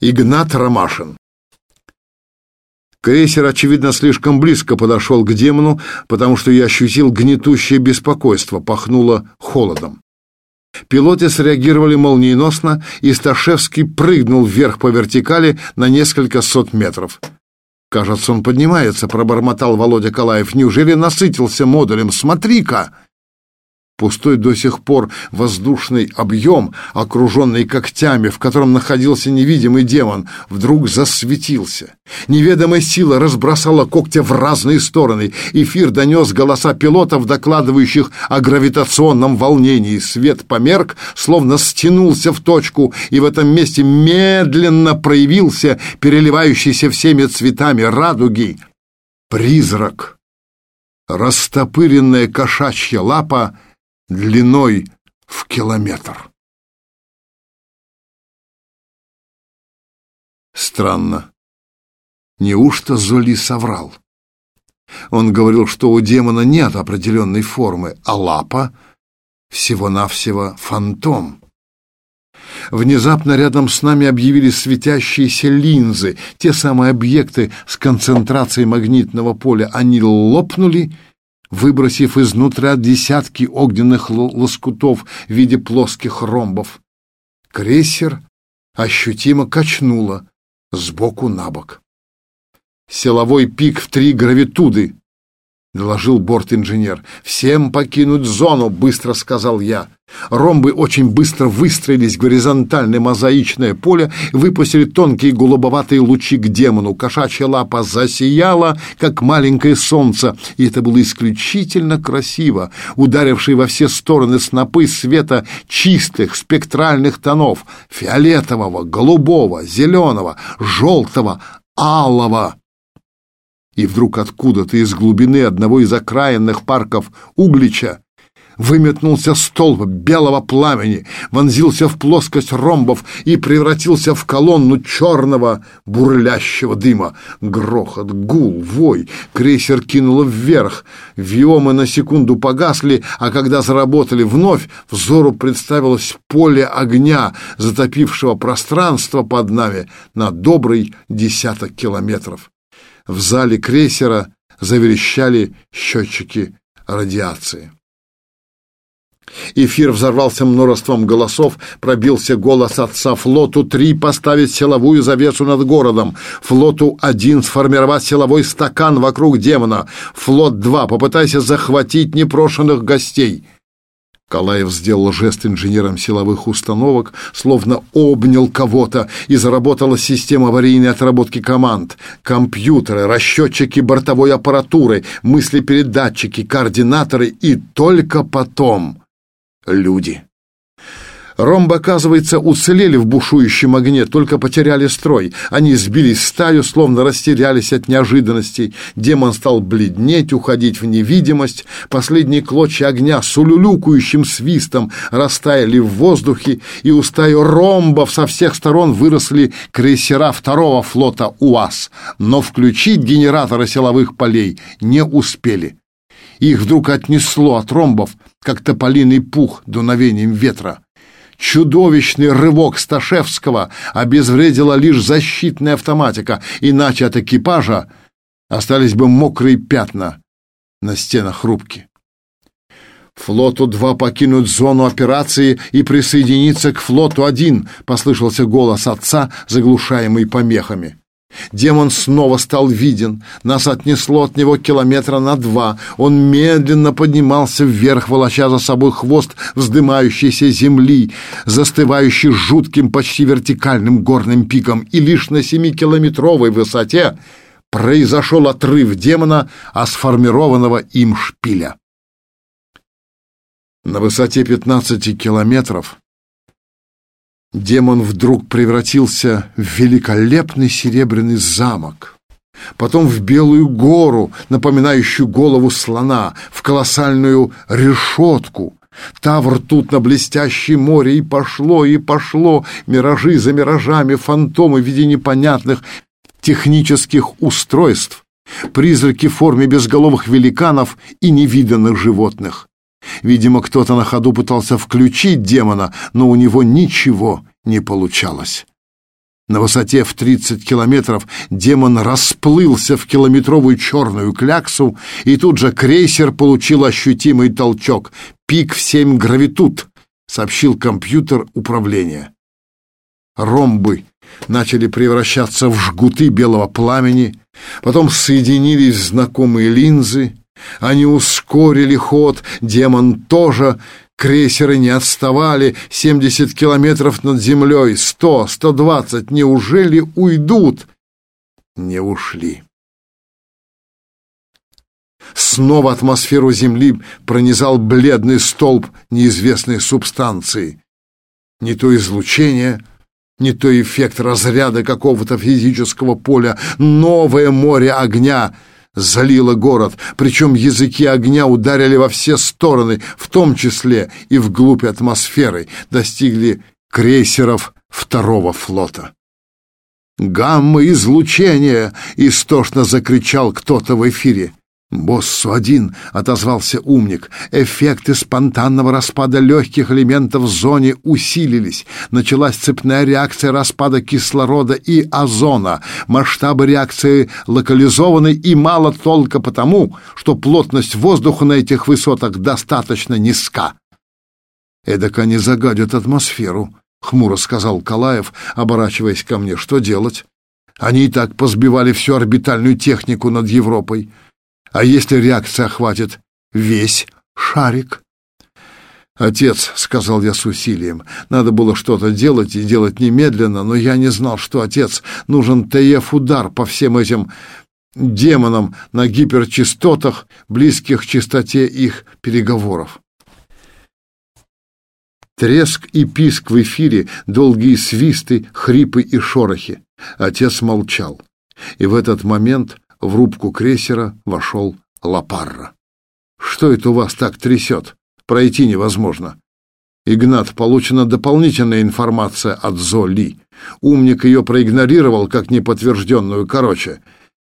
Игнат Ромашин. Крейсер, очевидно, слишком близко подошел к демону, потому что я ощутил гнетущее беспокойство, пахнуло холодом. Пилоты среагировали молниеносно, и Сташевский прыгнул вверх по вертикали на несколько сот метров. «Кажется, он поднимается», — пробормотал Володя Калаев. «Неужели насытился модулем? Смотри-ка!» Пустой до сих пор воздушный объем, окруженный когтями, в котором находился невидимый демон, вдруг засветился. Неведомая сила разбросала когтя в разные стороны. Эфир донес голоса пилотов, докладывающих о гравитационном волнении. Свет померк, словно стянулся в точку, и в этом месте медленно проявился переливающийся всеми цветами радуги призрак. Растопыренная кошачья лапа — длиной в километр. Странно. Неужто Золи соврал? Он говорил, что у демона нет определенной формы, а лапа всего-навсего фантом. Внезапно рядом с нами объявились светящиеся линзы, те самые объекты с концентрацией магнитного поля. Они лопнули выбросив изнутри десятки огненных лоскутов в виде плоских ромбов. Крейсер ощутимо качнуло сбоку на бок. Силовой пик в три гравитуды, доложил борт-инженер. «Всем покинуть зону!» — быстро сказал я. Ромбы очень быстро выстроились в горизонтальное мозаичное поле, выпустили тонкие голубоватые лучи к демону. Кошачья лапа засияла, как маленькое солнце, и это было исключительно красиво. Ударившие во все стороны снопы света чистых спектральных тонов — фиолетового, голубого, зеленого, желтого, алого и вдруг откуда-то из глубины одного из окраинных парков Углича выметнулся столб белого пламени, вонзился в плоскость ромбов и превратился в колонну черного бурлящего дыма. Грохот, гул, вой. Крейсер кинуло вверх. Виомы на секунду погасли, а когда заработали вновь, взору представилось поле огня, затопившего пространство под нами на добрый десяток километров. В зале крейсера заверещали счетчики радиации. Эфир взорвался множеством голосов, пробился голос отца флоту три поставить силовую завесу над городом, флоту один сформировать силовой стакан вокруг демона, флот два попытайся захватить непрошенных гостей. Калаев сделал жест инженерам силовых установок, словно обнял кого-то, и заработала система аварийной отработки команд. Компьютеры, расчетчики бортовой аппаратуры, мыслепередатчики, координаторы и только потом люди. Ромбы, оказывается, уцелели в бушующем огне, только потеряли строй. Они сбились в стаю, словно растерялись от неожиданностей. Демон стал бледнеть, уходить в невидимость. Последние клочья огня с улюлюкающим свистом растаяли в воздухе, и у стаи ромбов со всех сторон выросли крейсера второго флота УАЗ. Но включить генераторы силовых полей не успели. Их вдруг отнесло от ромбов, как тополиный пух дуновением ветра. Чудовищный рывок Сташевского обезвредила лишь защитная автоматика, иначе от экипажа остались бы мокрые пятна на стенах рубки. «Флоту-2 покинуть зону операции и присоединиться к флоту-1», — послышался голос отца, заглушаемый помехами. Демон снова стал виден. Нас отнесло от него километра на два. Он медленно поднимался вверх, волоча за собой хвост вздымающейся земли, застывающий жутким, почти вертикальным горным пиком. И лишь на семикилометровой высоте произошел отрыв демона, а сформированного им шпиля. На высоте 15 километров демон вдруг превратился в великолепный серебряный замок, потом в белую гору, напоминающую голову слона, в колоссальную решетку, Тавр тут на блестящее море, и пошло, и пошло, миражи за миражами, фантомы в виде непонятных технических устройств, призраки в форме безголовых великанов и невиданных животных. Видимо, кто-то на ходу пытался включить демона, но у него ничего не получалось. На высоте в 30 километров демон расплылся в километровую черную кляксу, и тут же крейсер получил ощутимый толчок. «Пик в семь гравитут», — сообщил компьютер управления. Ромбы начали превращаться в жгуты белого пламени, потом соединились знакомые линзы, они ускорили ход, демон тоже Крейсеры не отставали, 70 километров над землей, 100, 120. Неужели уйдут? Не ушли. Снова атмосферу Земли пронизал бледный столб неизвестной субстанции. Не то излучение, не то эффект разряда какого-то физического поля, новое море огня — залило город, причем языки огня ударили во все стороны, в том числе и вглубь атмосферы, достигли крейсеров второго флота. «Гамма-излучение!» — истошно закричал кто-то в эфире. «Боссу-1», — отозвался умник, — «эффекты спонтанного распада легких элементов в зоне усилились. Началась цепная реакция распада кислорода и озона. Масштабы реакции локализованы и мало только потому, что плотность воздуха на этих высотах достаточно низка». «Эдак они загадят атмосферу», — хмуро сказал Калаев, оборачиваясь ко мне. «Что делать? Они и так позбивали всю орбитальную технику над Европой». А если реакция охватит весь шарик? «Отец», — сказал я с усилием, — «надо было что-то делать и делать немедленно, но я не знал, что, отец, нужен ТФ-удар по всем этим демонам на гиперчастотах, близких к частоте их переговоров». Треск и писк в эфире, долгие свисты, хрипы и шорохи. Отец молчал. И в этот момент в рубку крейсера вошел Лапарра. «Что это у вас так трясет? Пройти невозможно». «Игнат, получена дополнительная информация от Золи. Умник ее проигнорировал как неподтвержденную. Короче,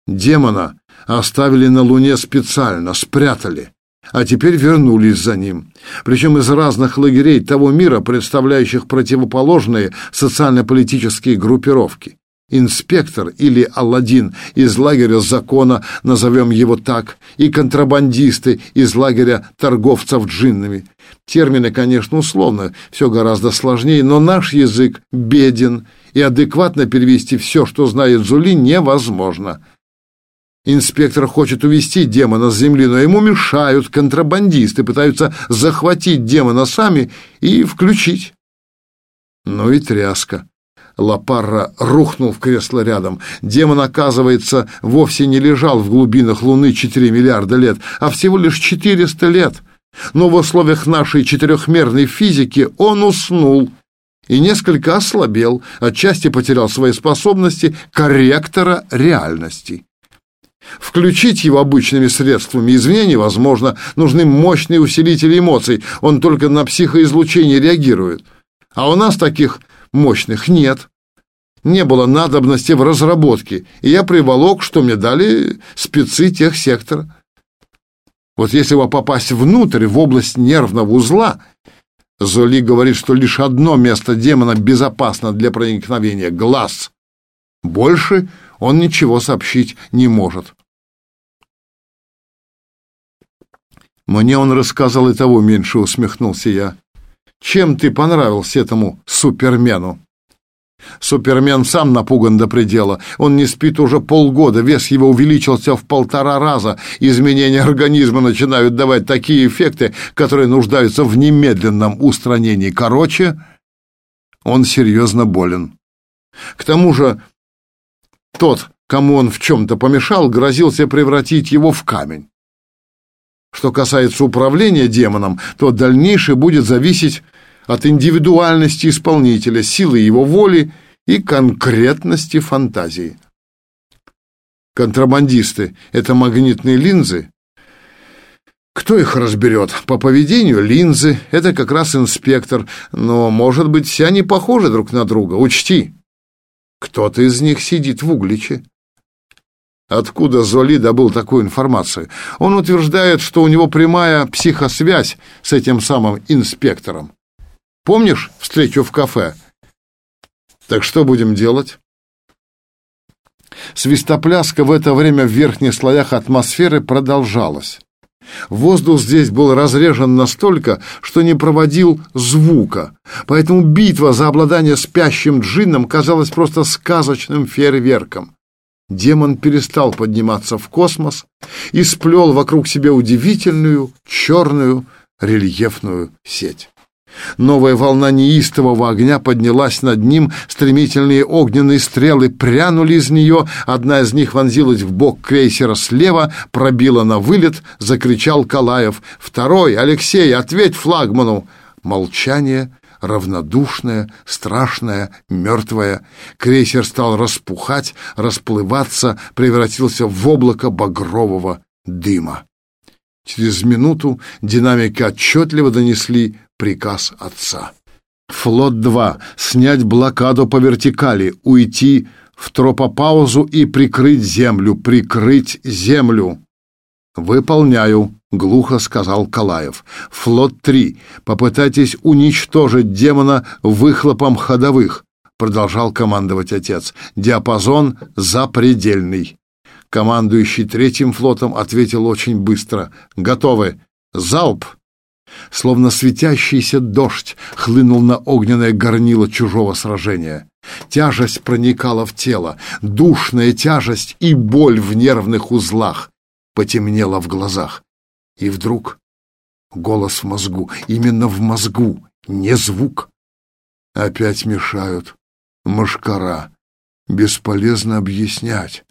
демона оставили на Луне специально, спрятали, а теперь вернулись за ним. Причем из разных лагерей того мира, представляющих противоположные социально-политические группировки инспектор или Алладин из лагеря закона, назовем его так, и контрабандисты из лагеря торговцев джиннами. Термины, конечно, условно, все гораздо сложнее, но наш язык беден, и адекватно перевести все, что знает Зули, невозможно. Инспектор хочет увести демона с земли, но ему мешают контрабандисты, пытаются захватить демона сами и включить. Ну и тряска. Лапарра рухнул в кресло рядом. Демон, оказывается, вовсе не лежал в глубинах Луны 4 миллиарда лет, а всего лишь 400 лет. Но в условиях нашей четырехмерной физики он уснул и несколько ослабел, отчасти потерял свои способности корректора реальности. Включить его обычными средствами извне невозможно, нужны мощные усилители эмоций, он только на психоизлучение реагирует. А у нас таких мощных нет. Не было надобности в разработке, и я приволок, что мне дали спецы тех сектора. Вот если бы попасть внутрь, в область нервного узла, Золи говорит, что лишь одно место демона безопасно для проникновения — глаз. Больше он ничего сообщить не может. Мне он рассказал и того меньше, усмехнулся я. Чем ты понравился этому супермену? Супермен сам напуган до предела. Он не спит уже полгода, вес его увеличился в полтора раза. Изменения организма начинают давать такие эффекты, которые нуждаются в немедленном устранении. Короче, он серьезно болен. К тому же тот, кому он в чем-то помешал, грозился превратить его в камень. Что касается управления демоном, то дальнейшее будет зависеть от индивидуальности исполнителя, силы его воли и конкретности фантазии. Контрабандисты — это магнитные линзы? Кто их разберет? По поведению линзы — это как раз инспектор, но, может быть, все они похожи друг на друга. Учти, кто-то из них сидит в угличе. Откуда Золи добыл такую информацию? Он утверждает, что у него прямая психосвязь с этим самым инспектором. Помнишь встречу в кафе? Так что будем делать? Свистопляска в это время в верхних слоях атмосферы продолжалась. Воздух здесь был разрежен настолько, что не проводил звука, поэтому битва за обладание спящим джинном казалась просто сказочным фейерверком. Демон перестал подниматься в космос и сплел вокруг себя удивительную черную рельефную сеть. Новая волна неистового огня поднялась над ним, стремительные огненные стрелы прянули из нее, одна из них вонзилась в бок крейсера слева, пробила на вылет, закричал Калаев. «Второй! Алексей, ответь флагману!» Молчание, равнодушное, страшное, мертвое. Крейсер стал распухать, расплываться, превратился в облако багрового дыма. Через минуту динамики отчетливо донесли приказ отца. Флот-2. Снять блокаду по вертикали, уйти в тропопаузу и прикрыть землю, прикрыть землю. Выполняю, глухо сказал Калаев. Флот-3. Попытайтесь уничтожить демона выхлопом ходовых, продолжал командовать отец. Диапазон запредельный. Командующий третьим флотом ответил очень быстро. «Готовы! Залп!» Словно светящийся дождь хлынул на огненное горнило чужого сражения. Тяжесть проникала в тело, душная тяжесть и боль в нервных узлах потемнела в глазах. И вдруг голос в мозгу, именно в мозгу, не звук. Опять мешают. Машкара. Бесполезно объяснять.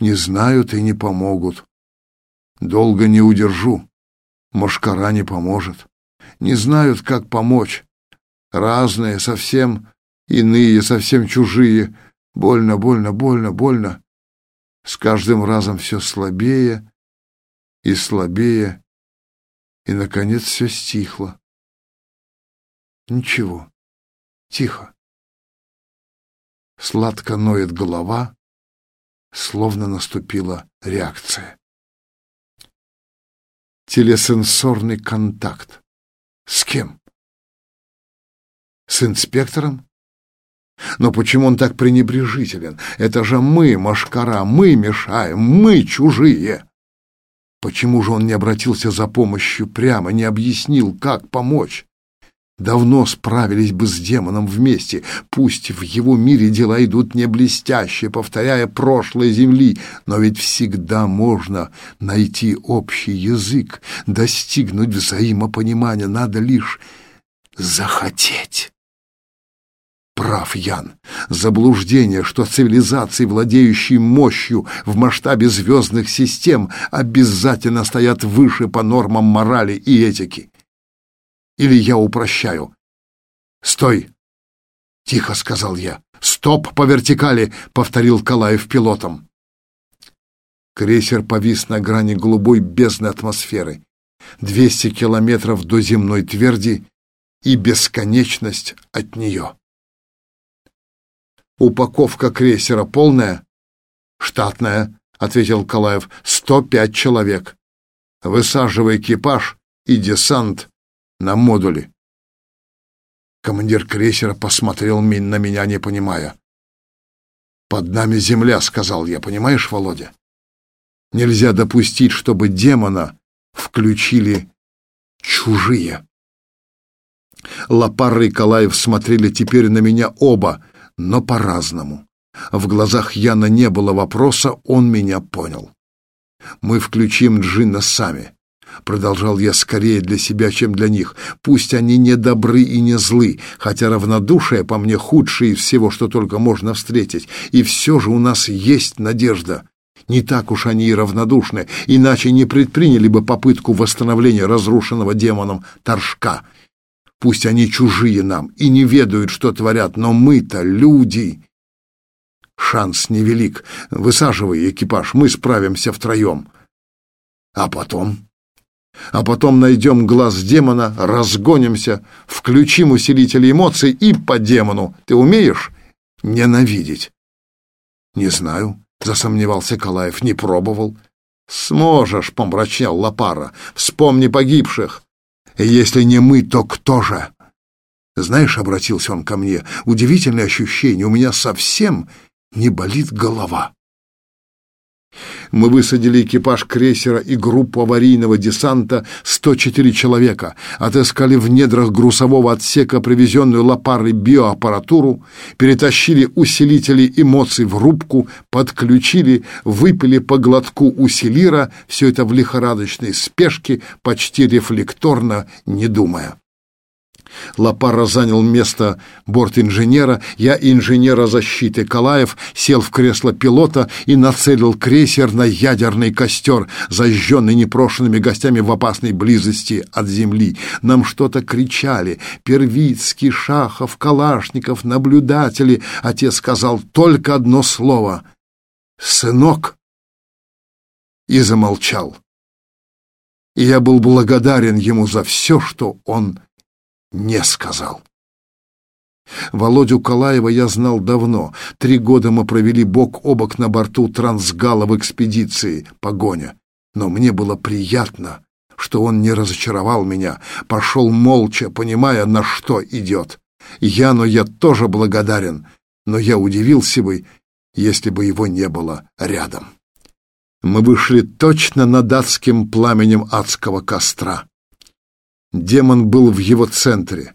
Не знают и не помогут. Долго не удержу. Мошкара не поможет. Не знают, как помочь. Разные, совсем иные, совсем чужие. Больно, больно, больно, больно. С каждым разом все слабее и слабее. И, наконец, все стихло. Ничего. Тихо. Сладко ноет голова, словно наступила реакция. Телесенсорный контакт. С кем? С инспектором? Но почему он так пренебрежителен? Это же мы, Машкара, мы мешаем, мы чужие. Почему же он не обратился за помощью прямо, не объяснил, как помочь? Давно справились бы с демоном вместе. Пусть в его мире дела идут не блестяще, повторяя прошлое Земли, но ведь всегда можно найти общий язык, достигнуть взаимопонимания. Надо лишь захотеть. Прав Ян. Заблуждение, что цивилизации, владеющие мощью в масштабе звездных систем, обязательно стоят выше по нормам морали и этики. Или я упрощаю? Стой! Тихо сказал я. Стоп по вертикали, повторил Калаев пилотом. Крейсер повис на грани голубой бездны атмосферы. Двести километров до земной тверди и бесконечность от нее. Упаковка крейсера полная? Штатная, ответил Калаев. Сто пять человек. Высаживай экипаж и десант на модуле. Командир крейсера посмотрел на меня, не понимая. «Под нами земля», — сказал я, понимаешь, Володя? Нельзя допустить, чтобы демона включили чужие. Лопар и Калаев смотрели теперь на меня оба, но по-разному. В глазах Яна не было вопроса, он меня понял. Мы включим Джинна сами. Продолжал я скорее для себя, чем для них. Пусть они не добры и не злы, хотя равнодушие по мне худшее из всего, что только можно встретить. И все же у нас есть надежда. Не так уж они и равнодушны, иначе не предприняли бы попытку восстановления разрушенного демоном Торжка. Пусть они чужие нам и не ведают, что творят, но мы-то люди. Шанс невелик. Высаживай экипаж, мы справимся втроем. А потом а потом найдем глаз демона, разгонимся, включим усилители эмоций и по демону. Ты умеешь ненавидеть? Не знаю, засомневался Калаев, не пробовал. Сможешь, помрачнел Лапара. Вспомни погибших. Если не мы, то кто же? Знаешь, обратился он ко мне, удивительное ощущение, у меня совсем не болит голова. Мы высадили экипаж крейсера и группу аварийного десанта 104 человека, отыскали в недрах грузового отсека привезенную лопарой биоаппаратуру, перетащили усилители эмоций в рубку, подключили, выпили по глотку усилира, все это в лихорадочной спешке, почти рефлекторно, не думая. Лапара занял место борт-инженера, я инженера защиты Калаев сел в кресло пилота и нацелил крейсер на ядерный костер, зажженный непрошенными гостями в опасной близости от земли. Нам что-то кричали. Первицкий, Шахов, Калашников, наблюдатели. Отец сказал только одно слово. «Сынок!» И замолчал. И я был благодарен ему за все, что он не сказал. Володю Калаева я знал давно. Три года мы провели бок о бок на борту трансгала в экспедиции «Погоня». Но мне было приятно, что он не разочаровал меня, пошел молча, понимая, на что идет. Яну я тоже благодарен, но я удивился бы, если бы его не было рядом. Мы вышли точно над адским пламенем адского костра. Демон был в его центре,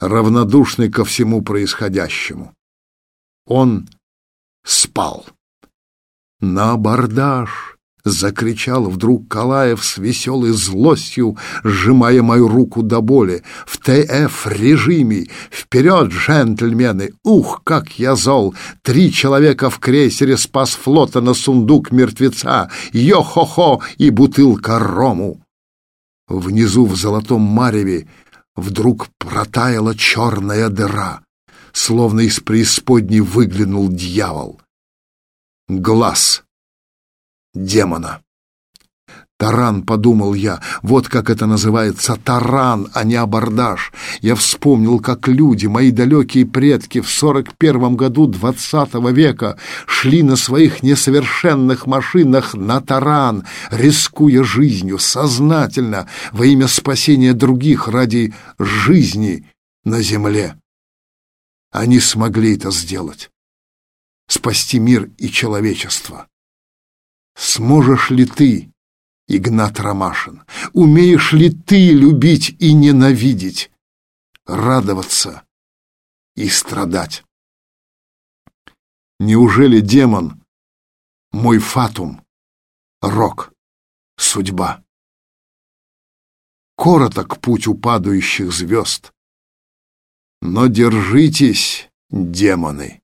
равнодушный ко всему происходящему. Он спал. «На абордаж!» — закричал вдруг Калаев с веселой злостью, сжимая мою руку до боли. «В ТФ-режиме! Вперед, джентльмены! Ух, как я зол! Три человека в крейсере спас флота на сундук мертвеца! Йо-хо-хо и бутылка рому!» Внизу в золотом мареве вдруг протаяла черная дыра, словно из преисподней выглянул дьявол. Глаз демона. Таран, подумал я, вот как это называется, таран, а не абордаж. Я вспомнил, как люди, мои далекие предки в сорок первом году двадцатого века шли на своих несовершенных машинах на таран, рискуя жизнью, сознательно, во имя спасения других ради жизни на земле. Они смогли это сделать. Спасти мир и человечество. Сможешь ли ты Игнат Ромашин. Умеешь ли ты любить и ненавидеть, радоваться и страдать? Неужели демон — мой фатум, рок, судьба? Короток путь у падающих звезд. Но держитесь, демоны.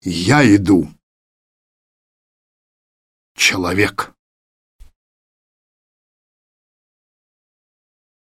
Я иду человек.